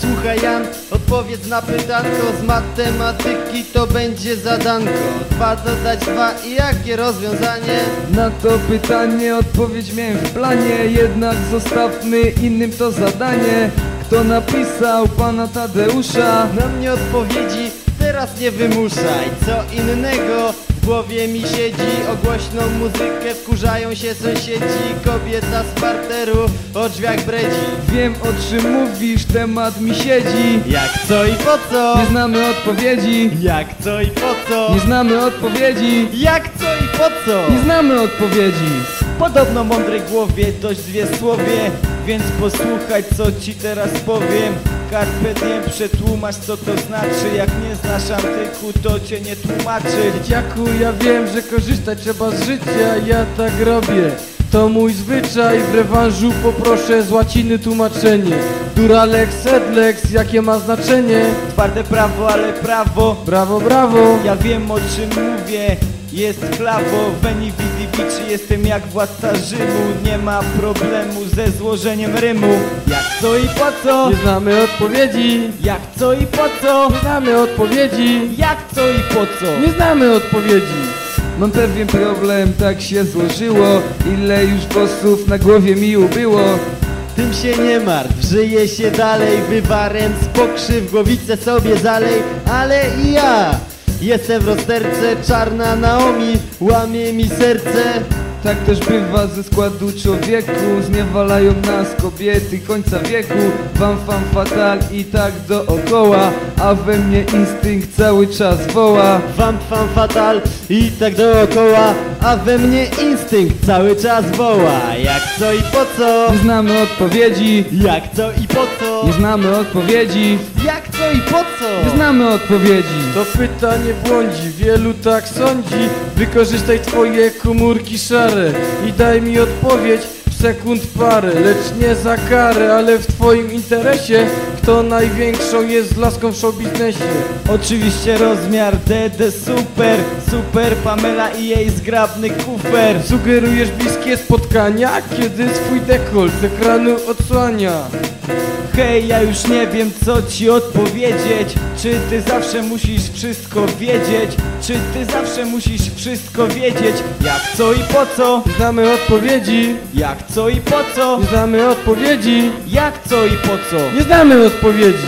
Słuchaj Jan, odpowiedz na pytanko. Z matematyki to będzie zadanko. Dwa dodać dwa i jakie rozwiązanie? Na to pytanie odpowiedź miałem w planie. Jednak zostawmy innym to zadanie. Kto napisał pana Tadeusza? Na mnie odpowiedzi teraz nie wymuszaj. Co innego w głowie mi siedzi O głośną muzykę wkurzają się sąsiedzi Kobieta z parteru o drzwiach bredzi Wiem o czym mówisz, temat mi siedzi Jak co i po co? Nie znamy odpowiedzi Jak co i po co? Nie znamy odpowiedzi Jak co i po co? Nie znamy odpowiedzi Podobno mądrej głowie dość dwie słowie Więc posłuchaj co ci teraz powiem Carpe diem przetłumacz co to znaczy Jak nie znasz antyku to cię nie tłumaczy Dzieciaku, ja wiem, że korzystać trzeba z życia, ja tak robię. To mój zwyczaj, w rewanżu poproszę z łaciny tłumaczenie. Duralex, edlex, jakie ma znaczenie? Twarde prawo, ale prawo Brawo, brawo! Ja wiem o czym mówię jest klawo, Veni Vidi Vici Jestem jak władca Rzymu Nie ma problemu ze złożeniem rymu Jak co i po co? Nie znamy odpowiedzi, Jak co i po co? nie znamy odpowiedzi, Jak co i po co? nie znamy odpowiedzi. Mam pewien problem, tak się złożyło Ile już włosów na głowie mi ubyło Tym się nie martw, żyje się dalej Wywarem z pokrzyw głowicę sobie zalej Ale i ja Jestem w rozterce, czarna Naomi Łamie mi serce Tak też bywa ze składu człowieku. Zniewalają nas kobiety końca wieku. Wam fam fatal i tak dookoła A we mnie instynkt cały czas woła. Wam fam fatal i tak dookoła A we mnie instynkt cały czas woła. Jak co i po co? Nie znamy odpowiedzi. Jak co i po co? Nie znamy odpowiedzi. Jak co i po co? Nie znamy odpowiedzi. To pytanie błądzi, wielu tak sądzi. Wykorzystaj twoje komórki szare I daj mi odpowiedź w sekund parę Lecz nie za karę, ale w twoim interesie. Kto największą jest laską w showbiznesie? Oczywiście rozmiar DD super Super Pamela i jej zgrabny kufer. Sugerujesz bliskie spotkania, kiedy swój dekolt z ekranu odsłania. Hej, ja już nie wiem co ci odpowiedzieć. Czy ty zawsze musisz wszystko wiedzieć? Czy ty zawsze musisz wszystko wiedzieć? Jak co i po co? Nie znamy odpowiedzi, Jak co i po co? nie znamy odpowiedzi, Jak co i po co? nie znamy odpowiedzi